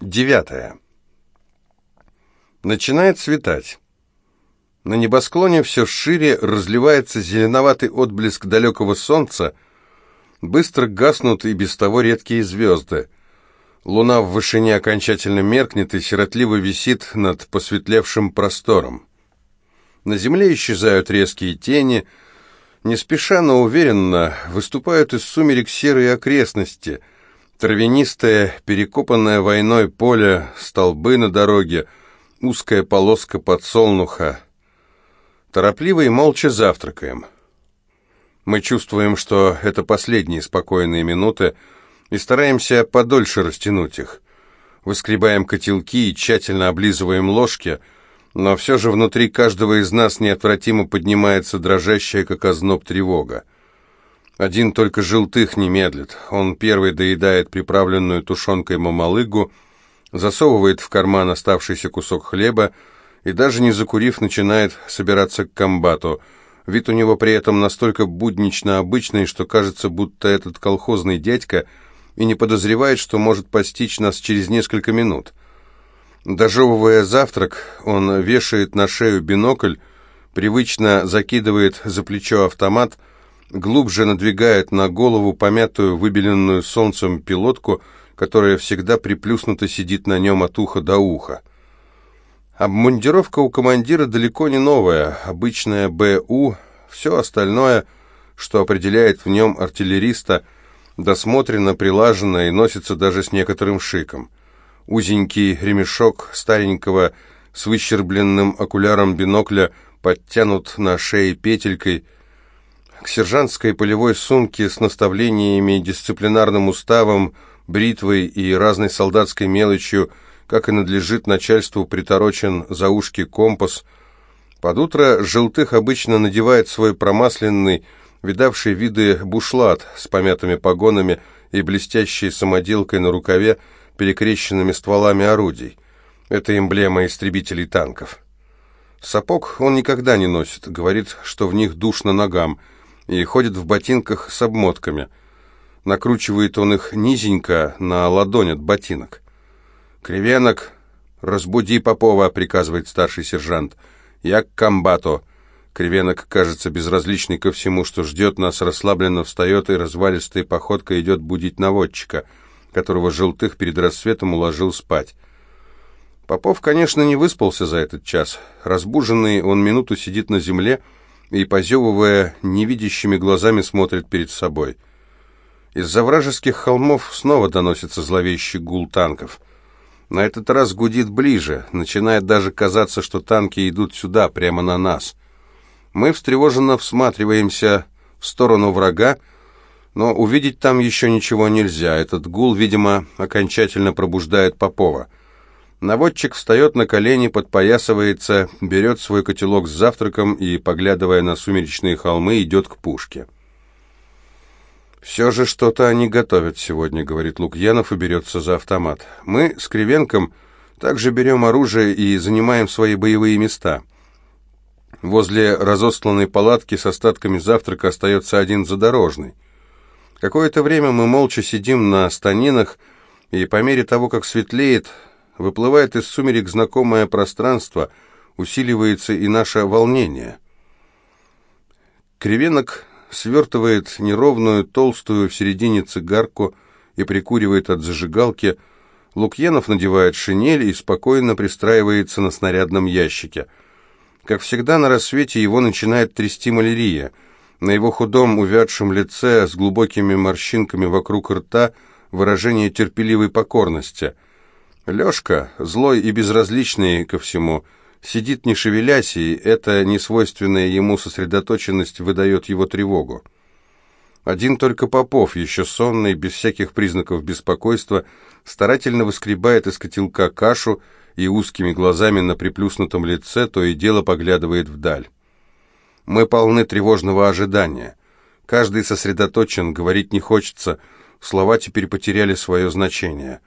Девятое. Начинает светать. На небосклоне все шире разливается зеленоватый отблеск далекого солнца, быстро гаснут и без того редкие звезды. Луна в вышине окончательно меркнет и сиротливо висит над посветлевшим простором. На земле исчезают резкие тени, не спеша, но уверенно выступают из сумерек серые окрестности — Травянистое, перекопанное войной поле, столбы на дороге, узкая полоска подсолнуха. Торопливо и молча завтракаем. Мы чувствуем, что это последние спокойные минуты, и стараемся подольше растянуть их. Выскребаем котелки и тщательно облизываем ложки, но все же внутри каждого из нас неотвратимо поднимается дрожащая, как озноб, тревога. Один только желтых не медлит. Он первый доедает приправленную тушенкой мамалыгу, засовывает в карман оставшийся кусок хлеба и даже не закурив, начинает собираться к комбату. Вид у него при этом настолько буднично обычный, что кажется, будто этот колхозный дядька и не подозревает, что может постичь нас через несколько минут. Дожевывая завтрак, он вешает на шею бинокль, привычно закидывает за плечо автомат, глубже надвигает на голову помятую, выбеленную солнцем пилотку, которая всегда приплюснуто сидит на нем от уха до уха. Обмундировка у командира далеко не новая, обычная БУ, все остальное, что определяет в нем артиллериста, досмотрено, прилажено и носится даже с некоторым шиком. Узенький ремешок старенького с выщербленным окуляром бинокля подтянут на шее петелькой – к сержантской полевой сумке с наставлениями, дисциплинарным уставом, бритвой и разной солдатской мелочью, как и надлежит начальству, приторочен за ушки компас. Под утро Желтых обычно надевает свой промасленный, видавший виды бушлат с помятыми погонами и блестящей самоделкой на рукаве, перекрещенными стволами орудий. Это эмблема истребителей танков. Сапог он никогда не носит, говорит, что в них душно ногам – и ходит в ботинках с обмотками. Накручивает он их низенько на ладонь от ботинок. «Кривенок, разбуди Попова», — приказывает старший сержант. «Я к комбату». Кривенок, кажется, безразличный ко всему, что ждет нас, расслабленно встает и развалистой походкой идет будить наводчика, которого Желтых перед рассветом уложил спать. Попов, конечно, не выспался за этот час. Разбуженный, он минуту сидит на земле, — и, позевывая, невидящими глазами смотрит перед собой. Из-за вражеских холмов снова доносится зловещий гул танков. На этот раз гудит ближе, начинает даже казаться, что танки идут сюда, прямо на нас. Мы встревоженно всматриваемся в сторону врага, но увидеть там еще ничего нельзя. Этот гул, видимо, окончательно пробуждает Попова. Наводчик встает на колени, подпоясывается, берет свой котелок с завтраком и, поглядывая на сумеречные холмы, идет к пушке. «Все же что-то они готовят сегодня», — говорит Лукьянов и берется за автомат. «Мы с Кривенком также берем оружие и занимаем свои боевые места». Возле разостланной палатки с остатками завтрака остается один задорожный. Какое-то время мы молча сидим на станинах, и по мере того, как светлеет, Выплывает из сумерек знакомое пространство, усиливается и наше волнение. Кривенок свертывает неровную, толстую в середине цигарку и прикуривает от зажигалки. Лукьянов надевает шинель и спокойно пристраивается на снарядном ящике. Как всегда, на рассвете его начинает трясти малярия. На его худом, увядшем лице с глубокими морщинками вокруг рта выражение терпеливой покорности – Лёшка, злой и безразличный ко всему, сидит не шевелясь, и эта несвойственная ему сосредоточенность выдает его тревогу. Один только Попов, еще сонный, без всяких признаков беспокойства, старательно выскребает из котелка кашу и узкими глазами на приплюснутом лице то и дело поглядывает вдаль. Мы полны тревожного ожидания. Каждый сосредоточен, говорить не хочется, слова теперь потеряли свое значение.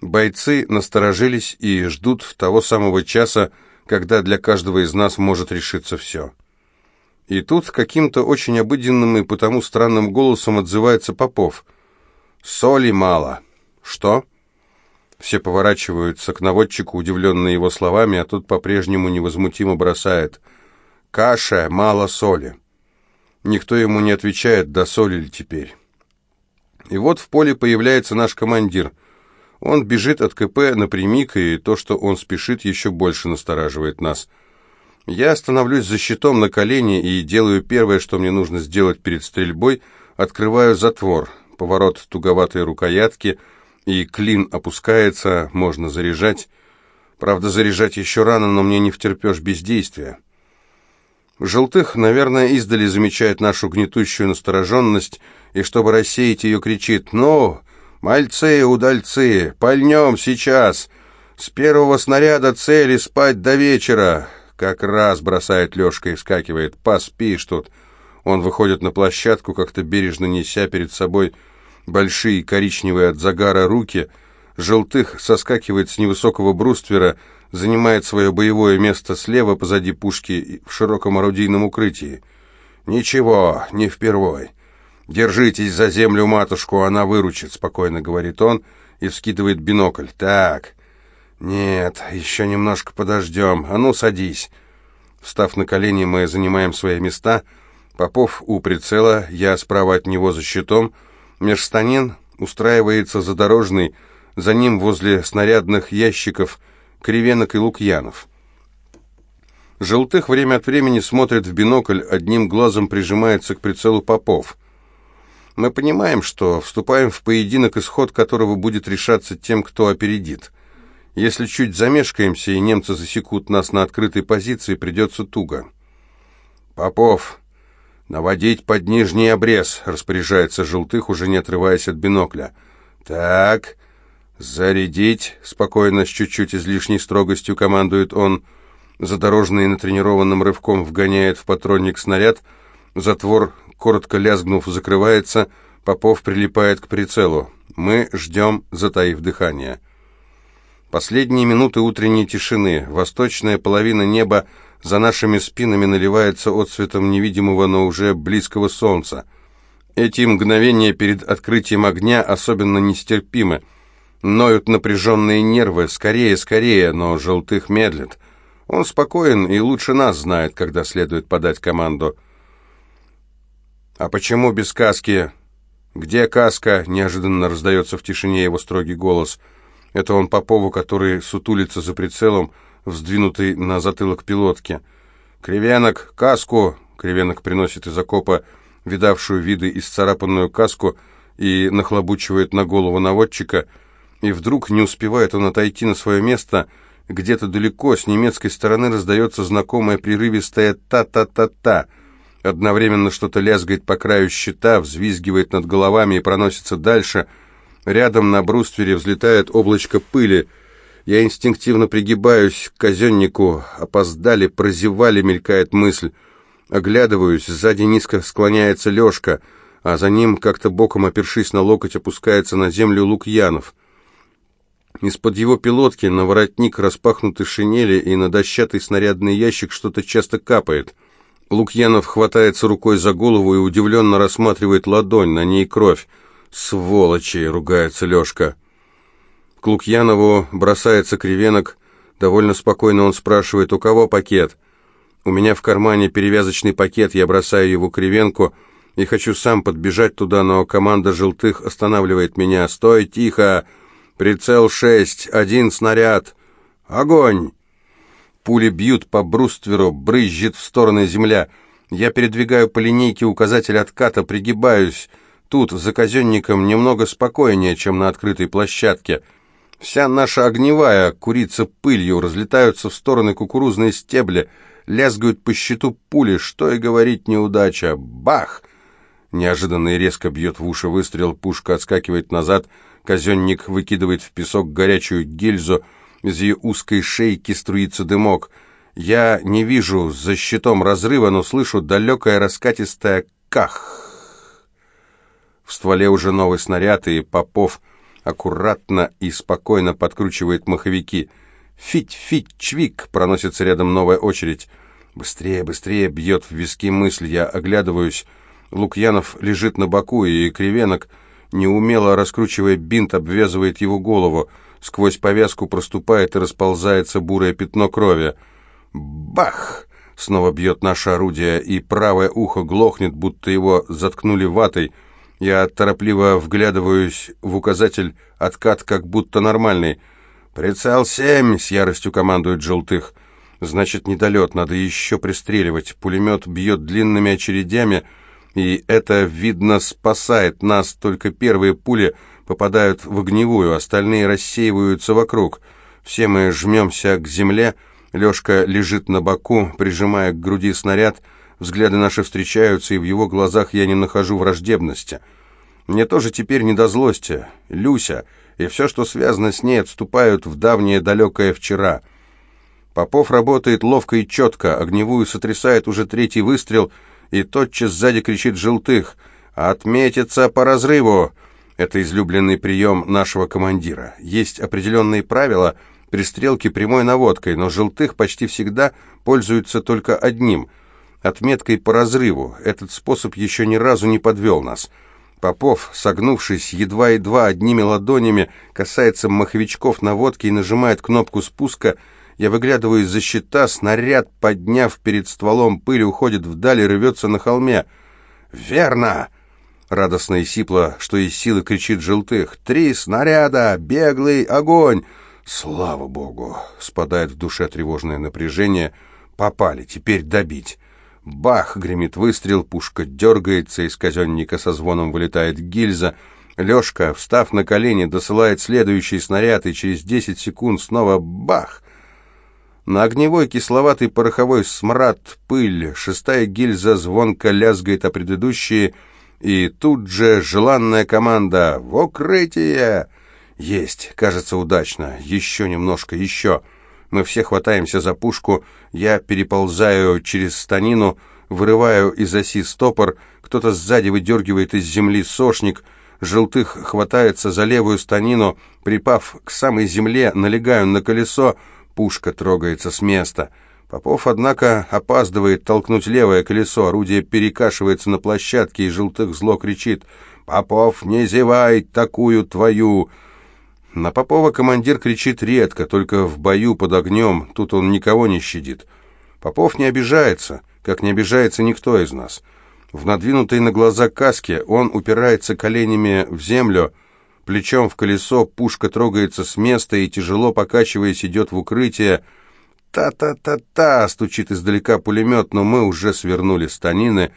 Бойцы насторожились и ждут того самого часа, когда для каждого из нас может решиться все. И тут каким-то очень обыденным и потому странным голосом отзывается Попов. «Соли мало». «Что?» Все поворачиваются к наводчику, удивленные его словами, а тот по-прежнему невозмутимо бросает. «Каша, мало соли». Никто ему не отвечает, досолили теперь. И вот в поле появляется наш командир. Он бежит от КП напрямик, и то, что он спешит, еще больше настораживает нас. Я становлюсь за щитом на колени и делаю первое, что мне нужно сделать перед стрельбой, открываю затвор, поворот туговатой рукоятки — и клин опускается, можно заряжать. Правда, заряжать еще рано, но мне не втерпешь бездействия. Желтых, наверное, издали замечает нашу гнетущую настороженность, и чтобы рассеять ее, кричит «Ну, мальцы, удальцы, пальнем сейчас! С первого снаряда цели спать до вечера!» Как раз бросает Лешка и вскакивает «Поспишь тут!» Он выходит на площадку, как-то бережно неся перед собой большие коричневые от загара руки, желтых соскакивает с невысокого бруствера, занимает свое боевое место слева позади пушки в широком орудийном укрытии. «Ничего, не впервой. Держитесь за землю, матушку, она выручит», — спокойно говорит он и вскидывает бинокль. «Так, нет, еще немножко подождем. А ну, садись». Встав на колени, мы занимаем свои места. Попов у прицела, я справа от него за щитом — Межстанин устраивается задорожный, за ним возле снарядных ящиков Кривенок и Лукьянов. Желтых время от времени смотрит в бинокль, одним глазом прижимается к прицелу Попов. Мы понимаем, что вступаем в поединок, исход которого будет решаться тем, кто опередит. Если чуть замешкаемся, и немцы засекут нас на открытой позиции, придется туго. «Попов, «Наводить под нижний обрез», — распоряжается Желтых, уже не отрываясь от бинокля. «Так, зарядить», — спокойно, с чуть-чуть излишней строгостью командует он. Задорожный натренированным рывком вгоняет в патронник снаряд. Затвор, коротко лязгнув, закрывается. Попов прилипает к прицелу. Мы ждем, затаив дыхание. Последние минуты утренней тишины. Восточная половина неба — за нашими спинами наливается отсветом невидимого, но уже близкого солнца. Эти мгновения перед открытием огня особенно нестерпимы. Ноют напряженные нервы, скорее, скорее, но желтых медлит. Он спокоен и лучше нас знает, когда следует подать команду. «А почему без каски?» «Где каска?» — неожиданно раздается в тишине его строгий голос. Это он Попову, который сутулится за прицелом, — вздвинутый на затылок пилотки. «Кривенок, каску!» Кривенок приносит из окопа видавшую виды исцарапанную каску и нахлобучивает на голову наводчика, и вдруг не успевает он отойти на свое место, где-то далеко с немецкой стороны раздается знакомое прерывистое «та-та-та-та». Одновременно что-то лязгает по краю щита, взвизгивает над головами и проносится дальше. Рядом на бруствере взлетает облачко пыли — я инстинктивно пригибаюсь к казеннику. Опоздали, прозевали, мелькает мысль. Оглядываюсь, сзади низко склоняется Лешка, а за ним, как-то боком опершись на локоть, опускается на землю Лукьянов. Из-под его пилотки на воротник распахнутой шинели и на дощатый снарядный ящик что-то часто капает. Лукьянов хватается рукой за голову и удивленно рассматривает ладонь, на ней кровь. «Сволочи!» — ругается Лешка. К Лукьянову бросается кривенок. Довольно спокойно он спрашивает, у кого пакет? У меня в кармане перевязочный пакет, я бросаю его кривенку и хочу сам подбежать туда, но команда желтых останавливает меня. «Стой, тихо! Прицел шесть, один снаряд! Огонь!» Пули бьют по брустверу, брызжет в стороны земля. Я передвигаю по линейке указатель отката, пригибаюсь. Тут, за казенником, немного спокойнее, чем на открытой площадке. Вся наша огневая курица пылью, разлетаются в стороны кукурузные стебли, лязгают по щиту пули, что и говорить неудача. Бах! Неожиданно и резко бьет в уши выстрел, пушка отскакивает назад, казенник выкидывает в песок горячую гильзу, из ее узкой шейки струится дымок. Я не вижу за щитом разрыва, но слышу далекое раскатистое «ках». В стволе уже новый снаряд, и Попов аккуратно и спокойно подкручивает маховики. «Фить, фить, чвик!» — проносится рядом новая очередь. Быстрее, быстрее бьет в виски мысль. Я оглядываюсь. Лукьянов лежит на боку, и Кривенок, неумело раскручивая бинт, обвязывает его голову. Сквозь повязку проступает и расползается бурое пятно крови. Бах! Снова бьет наше орудие, и правое ухо глохнет, будто его заткнули ватой. Я торопливо вглядываюсь в указатель, откат как будто нормальный. «Прицел семь!» — с яростью командует желтых. «Значит, недолет, надо еще пристреливать. Пулемет бьет длинными очередями, и это, видно, спасает нас. Только первые пули попадают в огневую, остальные рассеиваются вокруг. Все мы жмемся к земле, Лешка лежит на боку, прижимая к груди снаряд, взгляды наши встречаются, и в его глазах я не нахожу враждебности. Мне тоже теперь не до злости. Люся и все, что связано с ней, отступают в давнее далекое вчера. Попов работает ловко и четко, огневую сотрясает уже третий выстрел, и тотчас сзади кричит «Желтых!» «Отметиться по разрыву!» Это излюбленный прием нашего командира. Есть определенные правила при стрелке прямой наводкой, но желтых почти всегда пользуются только одним — отметкой по разрыву. Этот способ еще ни разу не подвел нас. Попов, согнувшись едва-едва одними ладонями, касается маховичков наводки и нажимает кнопку спуска. Я выглядываю из-за щита, снаряд, подняв перед стволом пыль, уходит вдаль и рвется на холме. «Верно!» Радостно и сипло, что из силы кричит желтых. «Три снаряда! Беглый огонь!» Слава богу! Спадает в душе тревожное напряжение. Попали, теперь добить. Бах! Гремит выстрел, пушка дергается, из казенника со звоном вылетает гильза. Лешка, встав на колени, досылает следующий снаряд, и через десять секунд снова бах! На огневой кисловатый пороховой смрад, пыль, шестая гильза звонко лязгает о предыдущие — и тут же желанная команда «В укрытие!» Есть, кажется, удачно. Еще немножко, еще. Мы все хватаемся за пушку, я переползаю через станину, вырываю из оси стопор, кто-то сзади выдергивает из земли сошник, желтых хватается за левую станину, припав к самой земле, налегаю на колесо, пушка трогается с места — Попов, однако, опаздывает толкнуть левое колесо, орудие перекашивается на площадке, и Желтых зло кричит «Попов, не зевай такую твою!» На Попова командир кричит редко, только в бою под огнем, тут он никого не щадит. Попов не обижается, как не обижается никто из нас. В надвинутой на глаза каске он упирается коленями в землю, плечом в колесо, пушка трогается с места и, тяжело покачиваясь, идет в укрытие, «Та-та-та-та!» — стучит издалека пулемет, но мы уже свернули станины.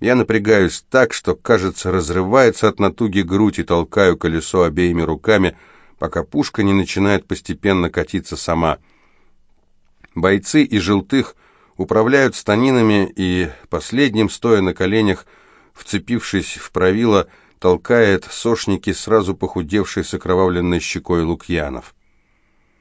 Я напрягаюсь так, что, кажется, разрывается от натуги грудь и толкаю колесо обеими руками, пока пушка не начинает постепенно катиться сама. Бойцы и желтых управляют станинами, и последним, стоя на коленях, вцепившись в правило, толкает сошники сразу похудевший с окровавленной щекой Лукьянов.